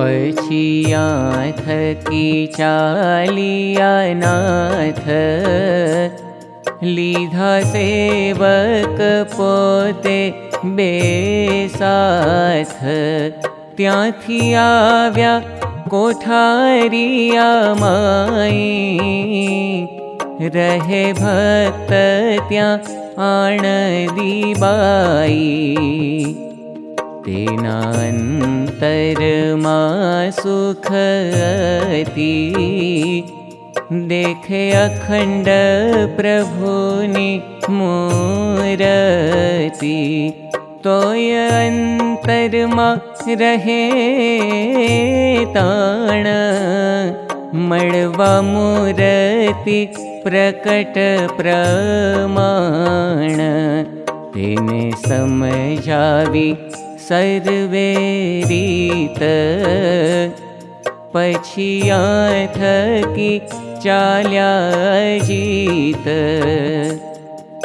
पछिया थकी चालिया नाथ लीधा सेवक पोते बेसाथ त्याथी आव्या कोठारिया माई। रहे भक्त त्या आणदी बाई तेनान्तरमा सुखति देखे अखण्ड प्रभुनि मूरति तोयन्तरमा रहे ताण मळवा मूरति प्रकट प्रमाण तेने समझावी सर्वेरीत पछिया थकी चाल्या जीत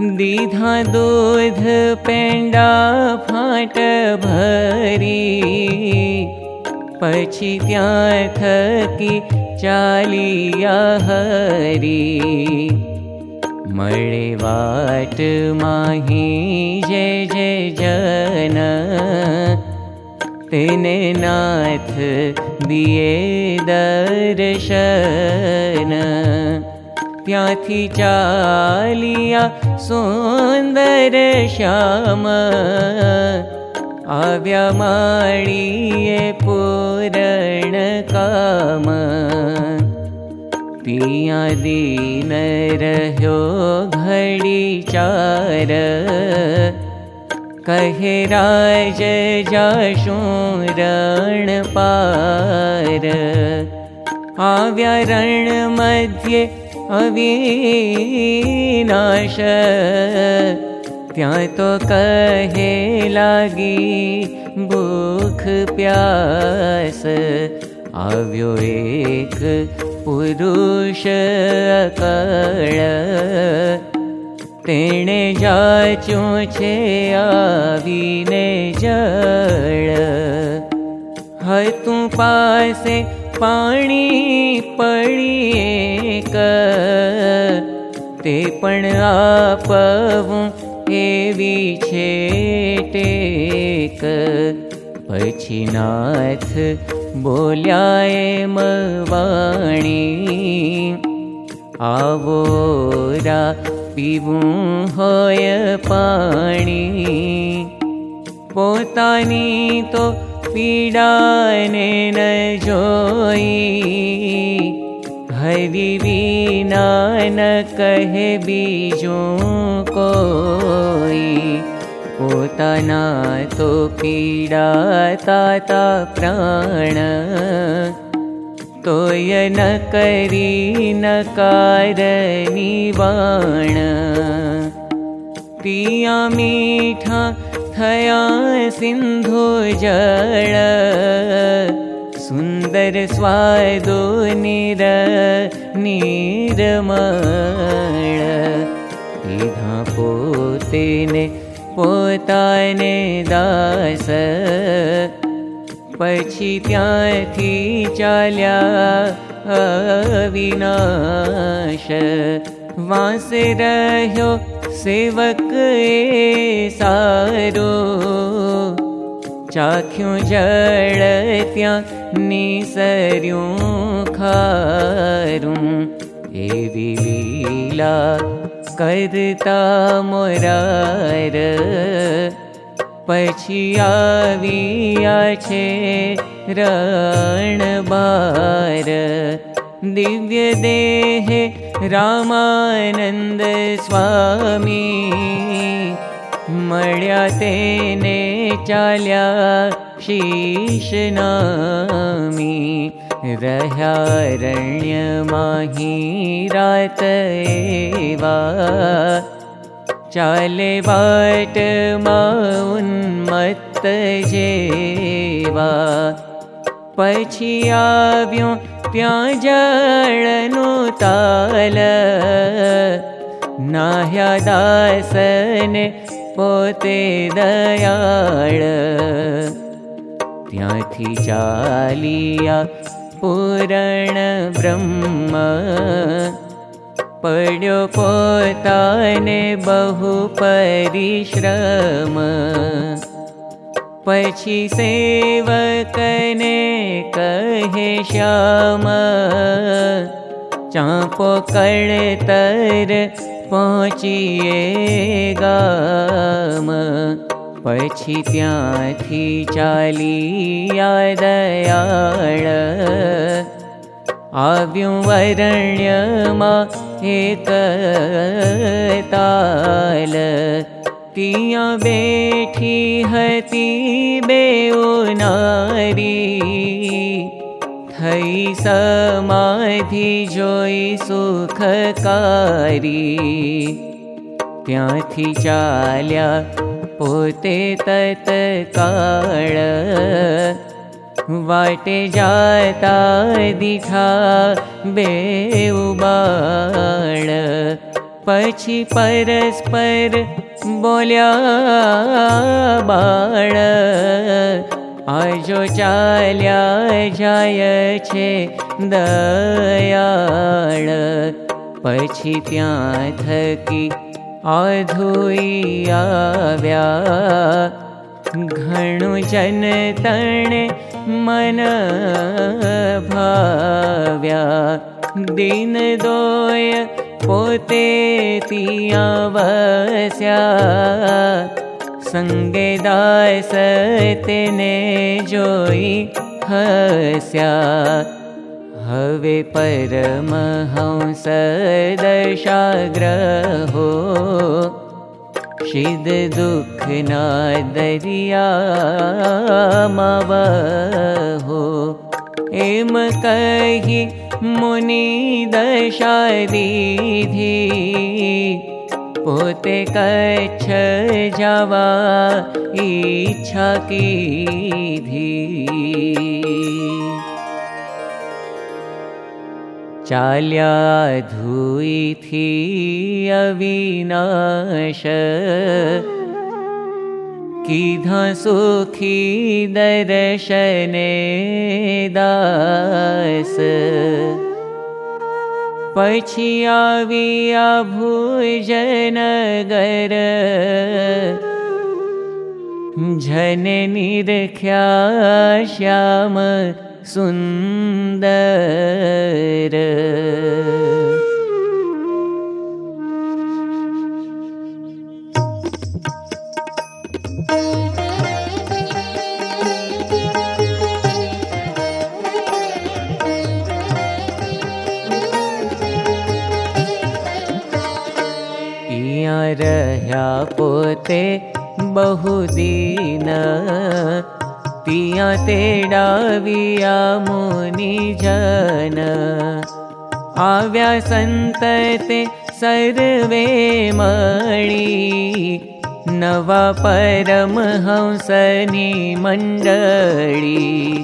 दीधा दूध पेंडा फाट भरी। पछी त्या थकी चालिया हरी। मळे वाट माही जन। तेने नाथ दिए दर्शन त्याथी चालिया सुंदर श्याम। आव्या माळीये पूरण काम। पिया दीन रह्यो घड़ी चार। कहे राज जाशु रण पार। आव्या रण मध्ये अविनाश। त्या तो कहे लागी भूख प्यास। आव्यो एक पुरुष कळ तेणे जाचो छे आवीने जळ हतु पासे पाणी पड़ी તે પણ આપવું એવી છે ટેક પછી નાથ બોલ્યા એમ વાણી આવો રા પીવું હોય પાણી પોતાની તો પીડાને ન જોઈ हरि विना न कहे बीजो कोई पोताना तो पीडा ताता प्राण। तोय न करी न कारनिवाण पिया मीठा थया सिन्धु जड सुन्दर स्वादो निर निरमण पीधा पोतेने पोताने दास। पछी त्याथी चाल्या अविनाश। वासे रह्यो सेवक ए सारो चाख्यूं जळ त्या निसर्यूं खारूं। एवी लीला करता मोरार। पछी आविया छे रण बार। दिव्य देहे रामानन्द स्वामी। मल्या तेने चाल्या शीश नामी माही रात एवा। चाले बाट उन्मत्त जेवा। पछी आव्यो त्या जळनु ताल। नाह्या दासने पोते दयाळ ત્યાંથી ચાલિયા પૂરણ બ્રહ્મ પડ્યો પોતાને બહુ પરિશ્રમ પછી સેવકને કહે શ્યામ ચાંપો કળતર પહોંચીએ ગામ પછી ત્યાંથી ચાલી દયાળ આવ્યું વરણ્યમાં એક તાલ ત્યાં બેઠી હતી બે નારી થઈ સમાધિ જોઈ સુખકારી ત્યાંથી ચાલ્યા पोते तत्काळ वाटे जाता दिठा बेउबाळ पछी परस्पर बोल्या बाळ आजो चाल्या जाय छे दयाळ। तण मन भाव्या। दिन दोय पोते तिया वस्या संगे दास तेने जोई हस्या। हवे परमहंस दशाग्रहो शिद दुख ना दरिया हो एम कही मुनि दशा जावा इच्छा की धी चाल्या धुई अविनाश किधा सुखी दर्शने दास पछी आविया भुजनगर। झन निरख्या श्याम सुन्दर पोते बहुदीन। पिया तेडाविया मुनि जन। सर्वे मणि। नवा परमहंसनि मण्डली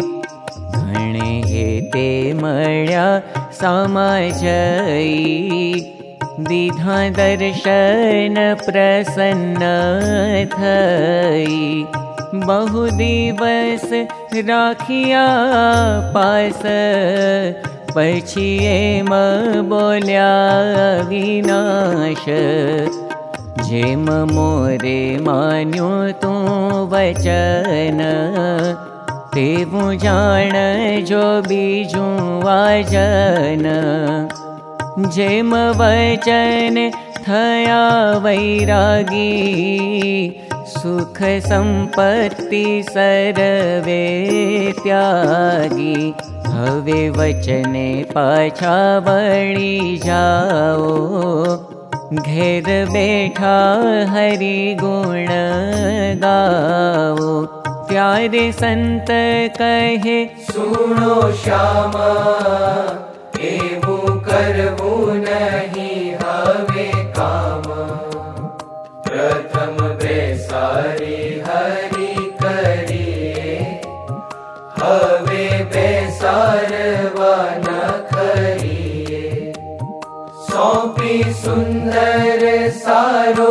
घणे हे ते समजई दिधा दर्शन प्रसन्न थई बहु दिवस राखिया पास पछी एम बोल्या विनाश जेम मोरे मान्यो तू वचन तेवु जान जो बीजू वाजन वचन थया वैरागी सुख सम्पत्ति सर्वे त्यागी हवे वचने पाछा बड़ी जाओ घेर बैठा हरि गुण गाओ प्यारे संत कहे करवो नहीं हवे काम। प्रथम बेसारी हरि करिए हवे सौंपी सुंदर सारो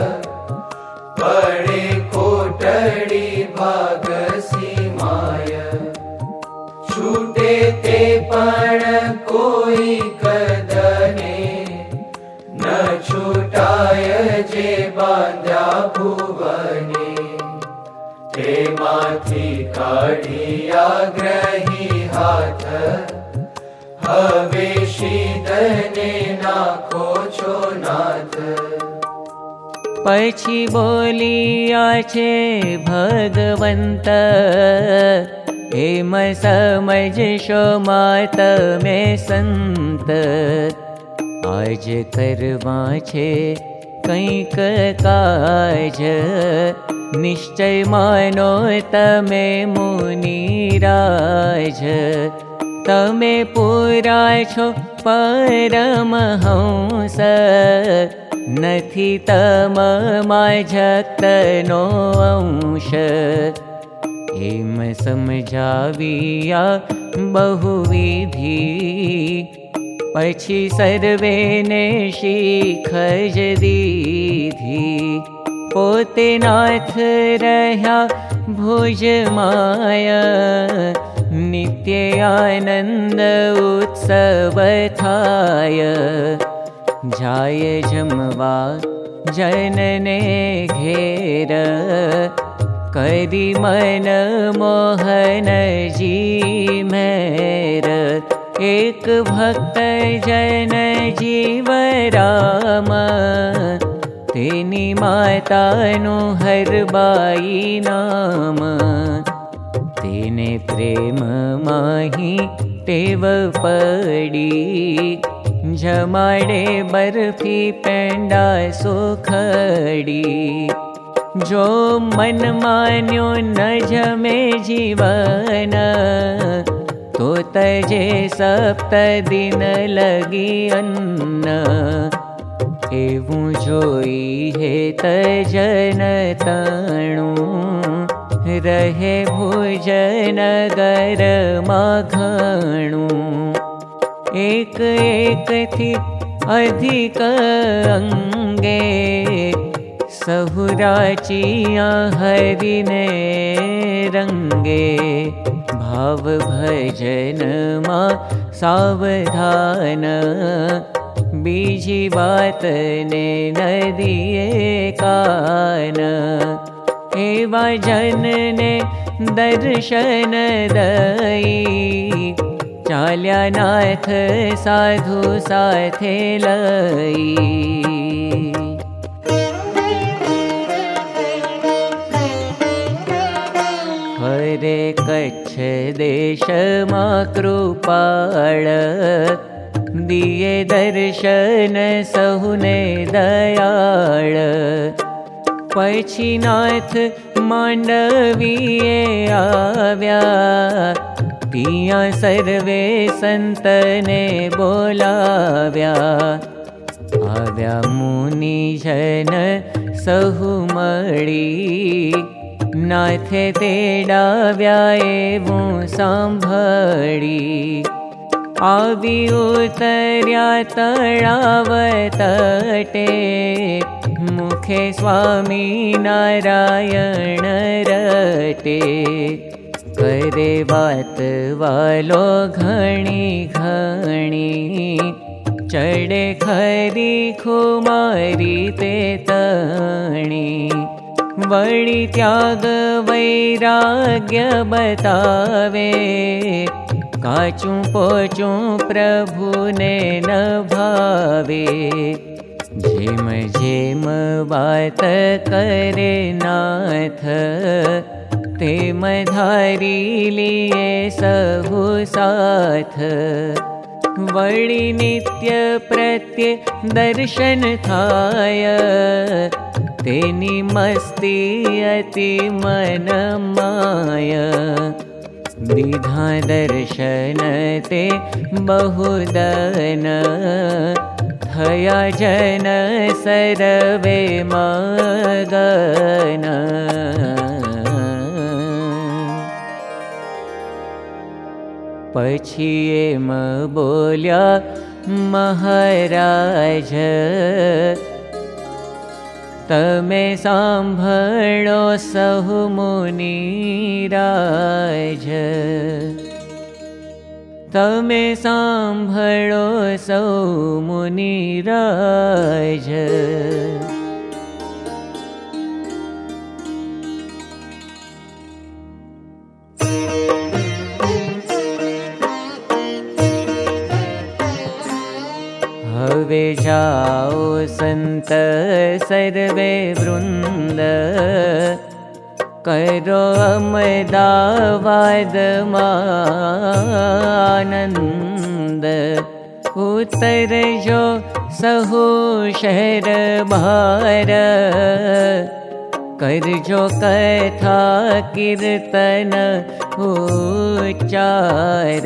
पण कोई कदने न छूटाय जे बांध्या भुवने ते माथी काढिया ग्रही हाथ हवे शीतने नाखो छो नाथ पचि बोलिया भगवन्त એમ સમજશો માત મે સંત આજ કરવા છે કંઈક કાજ નિશ્ચય માનો તમે મુનિરાજ તમે પૂરા છો પરમહંસ નથી તમમાં જગતનો અંશ बहुविधि। पक्षि सर्वे ने शिखज दीधी पोते नाथ पोतेनाथ भुज माया। न आनन्द उत्सवथाय जाय जमवा जनने घेर। करि मन मोहन जी मेर एक भक्त जयन जीवराम तिनी माता नो हरबाई नाम। तीनि प्रेम माही टेव पडी। जमाडे बर्फी पेण्डा सुखी जो मन मान्यो न जमे जीवन तो तजे सप्त दिन लगी अन्न। एवं जोई हे तजन तणु रहे भोजन गरमा घणु। एक एक थी अधिक अंगे सहुराचिया हरिने रङ्गे भाव भजन मा सावधान। बीजि बात ने न दिये कान एवा जनने दर्शन दयी चाल्यानाथ साधु साथे सायी कच्छ देश मा कृपाळ दिये दर्शन सहुने दयाळ पछिनाथ पक्षिनाथ आव्या। पिया सर्वे सन्तने आव्या मुनि जन मळी નાથે તેડાવ્યા એવું સાંભળી આવી ઉતર્યા તળાવ તટે मुखे स्वामी नारायण रटे करे वात वालो घणी घणी चढ़े खरी खुमारी ते तणी वड़ी त्याग वैराग्य बतावे काचू पोचू प्रभु ने न भावे। झेम बात करे नाथ ते मधारी लिए सहु साथ। वड़ी नित्य प्रत्ये दर्शन थाय तेनी मस्ती अति मन माय विधा दर्शन ते बहुदन। थया जन सरवे मगन। पछी एम बोल्या महाराज तमे साम्भळो सहु मुनिराज तमे साम्भळो सौ मुनिराज जाओ संत सर्वे वृन्द। करो अमदावाद मानन्द। उतर जो सहु शहर भार करजो कथा कीर्तन उच्चार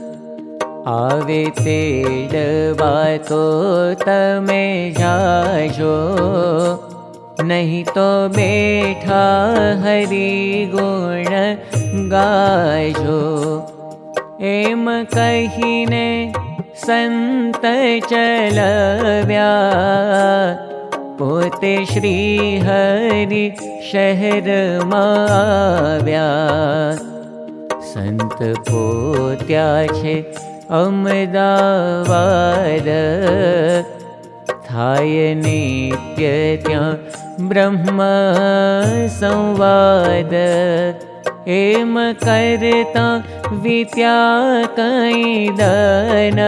आवे तेडवा तो तमे जाजो नहीं तो बेठा हरि गुण गाजो। एम कहीने संत चलव्या। पोते श्री हरि शहर माव्या। संत पोत्या छे थाय नित्य त्या ब्रह्म संवाद। एम करता वित्या कैदन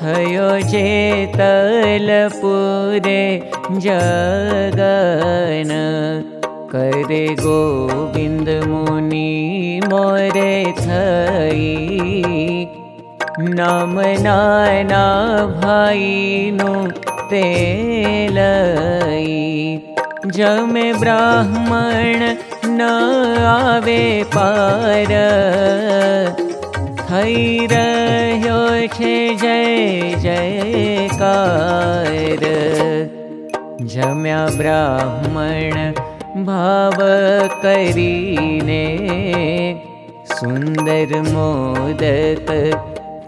थयो जे तलपुरे जगन। करे गोविंद मुनि मोरे थई नाम भाई नु तेलई। जमे ब्राह्मण न आवे पार। रह्यो छे जय जयकार जम्या ब्राह्मण भाव करीने। सुन्दर मोदक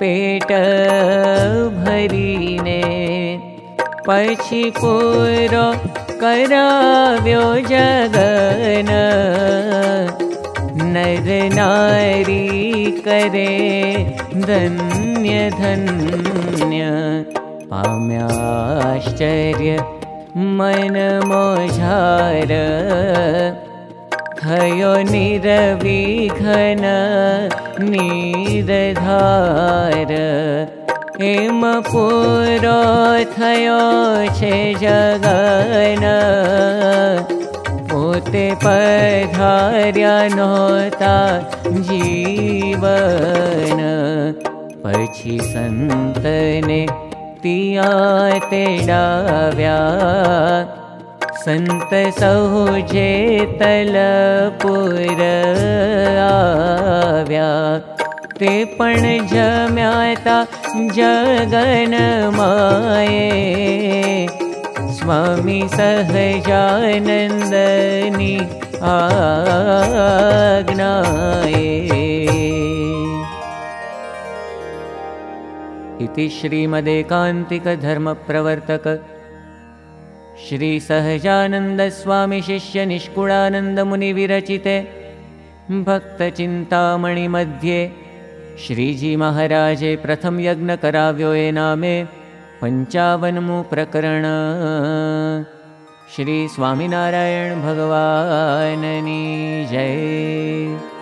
पेट भरीने। पछी पूरो कराव्यो जगन। नर नारी करे धन्य धन्य। पाम्याश्चर्य मन मोझार थयो निरविघन निरधार एम पूरो थयो छे जगन। पोते पधार्या नोता जीवन। पछी संतने तिया तेडाव्या संत सहुजे तलपुर आव्या। ते पण जम्याता जगन माये। स्वामी सहजानन्दनि आज्ञाये। इति श्रीमदेकान्तिकधर्मप्रवर्तक श्रीसहजानन्दस्वामिशिष्यनिष्कुळानन्दमुनिविरचिते भक्तचिन्तामणिमध्ये श्रीजीमहाराजे प्रथम यज्ञकराव्योये नामे पञ्चावनमु प्रकरण। श्रीस्वामिनारायण भगवाननी जय